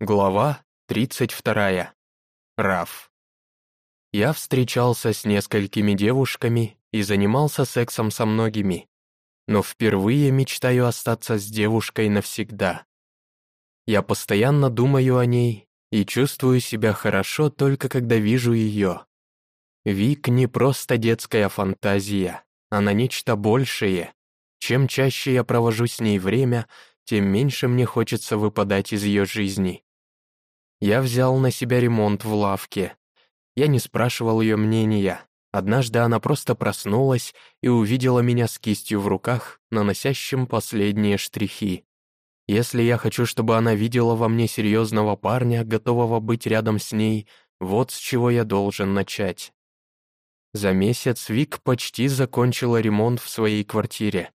Глава 32. Раф. Я встречался с несколькими девушками и занимался сексом со многими, но впервые мечтаю остаться с девушкой навсегда. Я постоянно думаю о ней и чувствую себя хорошо только когда вижу ее. Вик не просто детская фантазия, она нечто большее. Чем чаще я провожу с ней время, тем меньше мне хочется выпадать из ее жизни. Я взял на себя ремонт в лавке. Я не спрашивал ее мнения. Однажды она просто проснулась и увидела меня с кистью в руках, наносящим последние штрихи. Если я хочу, чтобы она видела во мне серьезного парня, готового быть рядом с ней, вот с чего я должен начать. За месяц Вик почти закончила ремонт в своей квартире.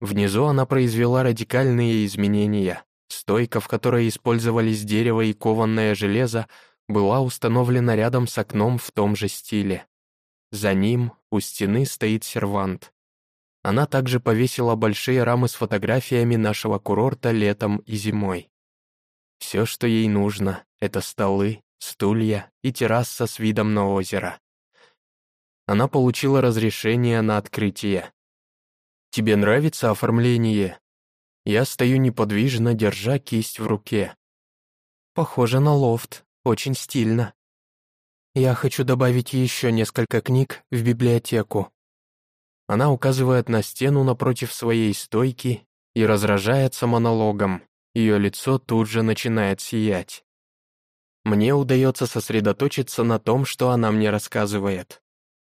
Внизу она произвела радикальные изменения. Стойка, в которой использовались дерево и кованное железо, была установлена рядом с окном в том же стиле. За ним у стены стоит сервант. Она также повесила большие рамы с фотографиями нашего курорта летом и зимой. Все, что ей нужно, это столы, стулья и терраса с видом на озеро. Она получила разрешение на открытие. «Тебе нравится оформление?» Я стою неподвижно, держа кисть в руке. Похоже на лофт, очень стильно. Я хочу добавить еще несколько книг в библиотеку. Она указывает на стену напротив своей стойки и разражается монологом. Ее лицо тут же начинает сиять. Мне удается сосредоточиться на том, что она мне рассказывает.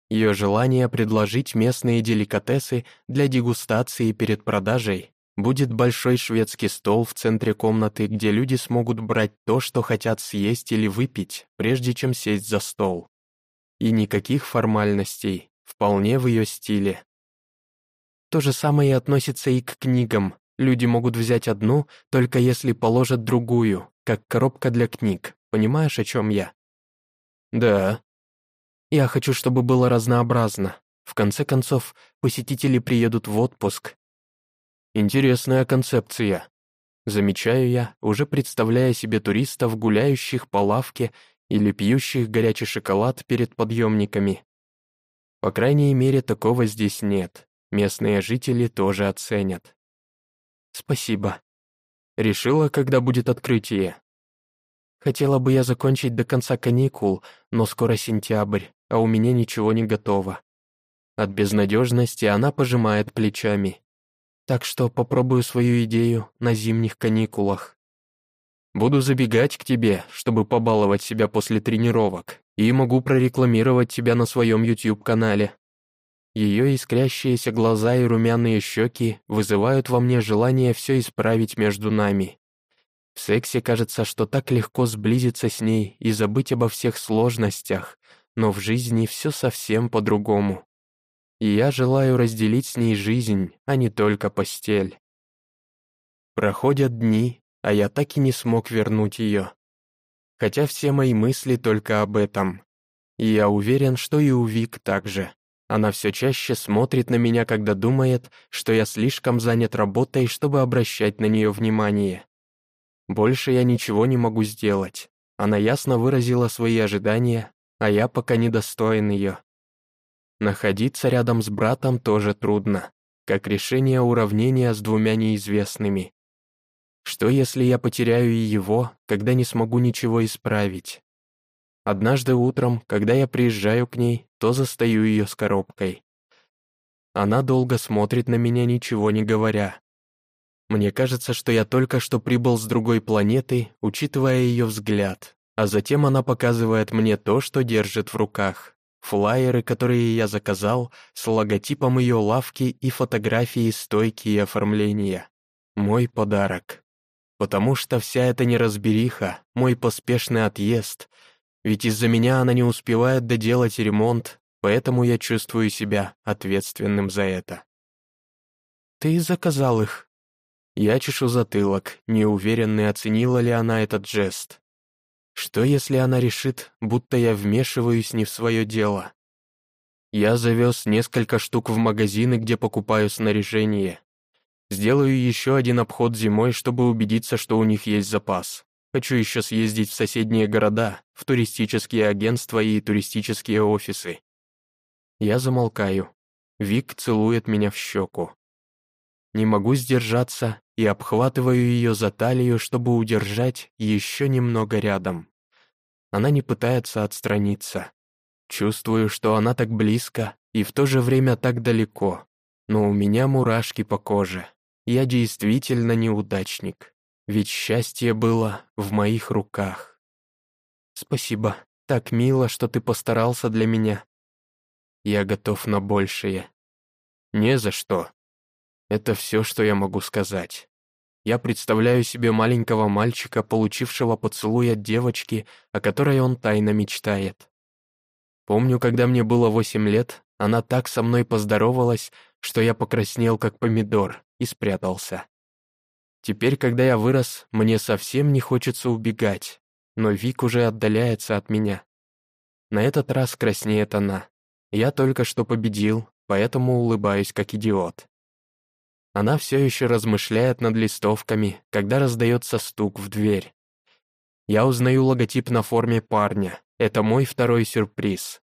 Ее желание предложить местные деликатесы для дегустации перед продажей Будет большой шведский стол в центре комнаты, где люди смогут брать то, что хотят съесть или выпить, прежде чем сесть за стол. И никаких формальностей, вполне в ее стиле. То же самое относится и к книгам. Люди могут взять одну, только если положат другую, как коробка для книг. Понимаешь, о чем я? Да. Я хочу, чтобы было разнообразно. В конце концов, посетители приедут в отпуск, Интересная концепция. Замечаю я, уже представляя себе туристов, гуляющих по лавке или пьющих горячий шоколад перед подъемниками. По крайней мере, такого здесь нет. Местные жители тоже оценят. Спасибо. Решила, когда будет открытие. Хотела бы я закончить до конца каникул, но скоро сентябрь, а у меня ничего не готово. От безнадежности она пожимает плечами. Так что попробую свою идею на зимних каникулах. Буду забегать к тебе, чтобы побаловать себя после тренировок, и могу прорекламировать тебя на своем YouTube-канале. Ее искрящиеся глаза и румяные щеки вызывают во мне желание все исправить между нами. В сексе кажется, что так легко сблизиться с ней и забыть обо всех сложностях, но в жизни все совсем по-другому и я желаю разделить с ней жизнь, а не только постель. Проходят дни, а я так и не смог вернуть ее. Хотя все мои мысли только об этом. И я уверен, что и у Вик также. Она все чаще смотрит на меня, когда думает, что я слишком занят работой, чтобы обращать на нее внимание. Больше я ничего не могу сделать. Она ясно выразила свои ожидания, а я пока не достоин ее. Находиться рядом с братом тоже трудно, как решение уравнения с двумя неизвестными. Что если я потеряю и его, когда не смогу ничего исправить? Однажды утром, когда я приезжаю к ней, то застаю ее с коробкой. Она долго смотрит на меня, ничего не говоря. Мне кажется, что я только что прибыл с другой планеты, учитывая ее взгляд, а затем она показывает мне то, что держит в руках флаеры, которые я заказал, с логотипом ее лавки и фотографии стойки и оформления. Мой подарок. Потому что вся эта неразбериха, мой поспешный отъезд, ведь из-за меня она не успевает доделать ремонт, поэтому я чувствую себя ответственным за это. «Ты заказал их?» Я чешу затылок, неуверенный, оценила ли она этот жест. Что, если она решит, будто я вмешиваюсь не в свое дело? Я завез несколько штук в магазины, где покупаю снаряжение. Сделаю еще один обход зимой, чтобы убедиться, что у них есть запас. Хочу еще съездить в соседние города, в туристические агентства и туристические офисы. Я замолкаю. Вик целует меня в щеку. Не могу сдержаться и обхватываю ее за талию, чтобы удержать еще немного рядом. Она не пытается отстраниться. Чувствую, что она так близко и в то же время так далеко. Но у меня мурашки по коже. Я действительно неудачник. Ведь счастье было в моих руках. Спасибо. Так мило, что ты постарался для меня. Я готов на большее. Не за что. Это все, что я могу сказать. Я представляю себе маленького мальчика, получившего поцелуй от девочки, о которой он тайно мечтает. Помню, когда мне было восемь лет, она так со мной поздоровалась, что я покраснел, как помидор, и спрятался. Теперь, когда я вырос, мне совсем не хочется убегать, но Вик уже отдаляется от меня. На этот раз краснеет она. Я только что победил, поэтому улыбаюсь, как идиот. Она все еще размышляет над листовками, когда раздается стук в дверь. Я узнаю логотип на форме парня. Это мой второй сюрприз.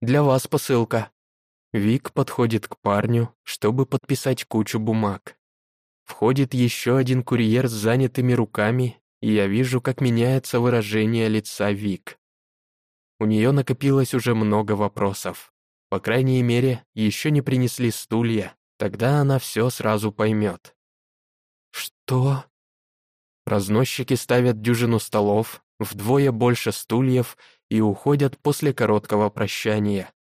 «Для вас посылка». Вик подходит к парню, чтобы подписать кучу бумаг. Входит еще один курьер с занятыми руками, и я вижу, как меняется выражение лица Вик. У нее накопилось уже много вопросов. По крайней мере, еще не принесли стулья, Тогда она все сразу поймет. «Что?» Разносчики ставят дюжину столов, вдвое больше стульев и уходят после короткого прощания.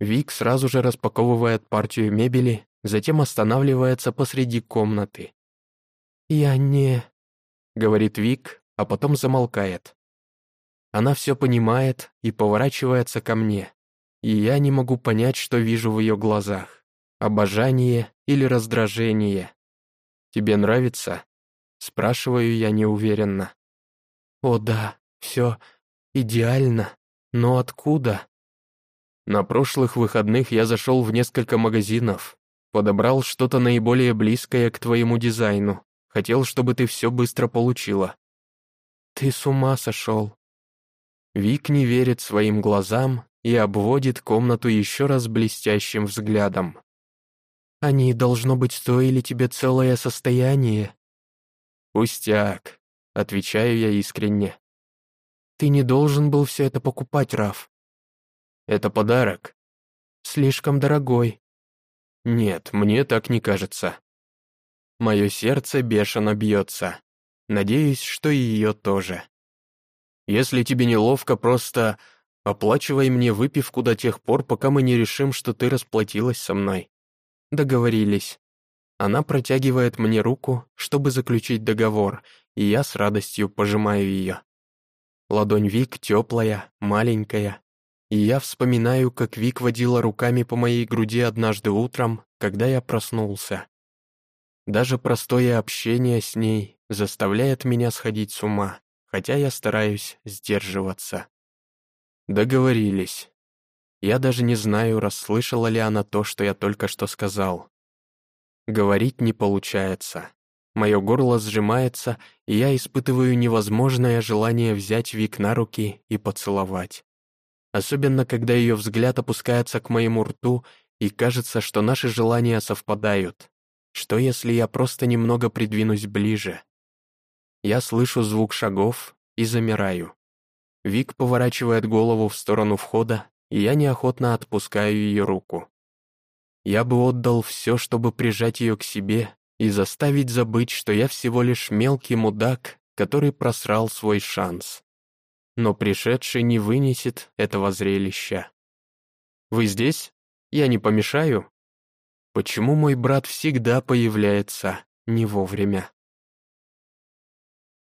Вик сразу же распаковывает партию мебели, затем останавливается посреди комнаты. «Я не...» — говорит Вик, а потом замолкает. Она все понимает и поворачивается ко мне, и я не могу понять, что вижу в ее глазах обожание или раздражение. Тебе нравится? Спрашиваю я неуверенно. О да, все идеально, но откуда? На прошлых выходных я зашел в несколько магазинов, подобрал что-то наиболее близкое к твоему дизайну. Хотел, чтобы ты все быстро получила. Ты с ума сошел. Вик не верит своим глазам и обводит комнату еще раз блестящим взглядом. Они, должно быть, стоили тебе целое состояние». «Пустяк», — отвечаю я искренне. «Ты не должен был все это покупать, Раф». «Это подарок». «Слишком дорогой». «Нет, мне так не кажется». Мое сердце бешено бьется. Надеюсь, что и ее тоже. Если тебе неловко, просто оплачивай мне выпивку до тех пор, пока мы не решим, что ты расплатилась со мной. Договорились. Она протягивает мне руку, чтобы заключить договор, и я с радостью пожимаю ее. Ладонь Вик теплая, маленькая, и я вспоминаю, как Вик водила руками по моей груди однажды утром, когда я проснулся. Даже простое общение с ней заставляет меня сходить с ума, хотя я стараюсь сдерживаться. Договорились. Я даже не знаю, расслышала ли она то, что я только что сказал. Говорить не получается. Мое горло сжимается, и я испытываю невозможное желание взять Вик на руки и поцеловать. Особенно, когда ее взгляд опускается к моему рту, и кажется, что наши желания совпадают. Что если я просто немного придвинусь ближе? Я слышу звук шагов и замираю. Вик поворачивает голову в сторону входа, и я неохотно отпускаю ее руку. Я бы отдал все, чтобы прижать ее к себе и заставить забыть, что я всего лишь мелкий мудак, который просрал свой шанс. Но пришедший не вынесет этого зрелища. «Вы здесь? Я не помешаю?» Почему мой брат всегда появляется не вовремя?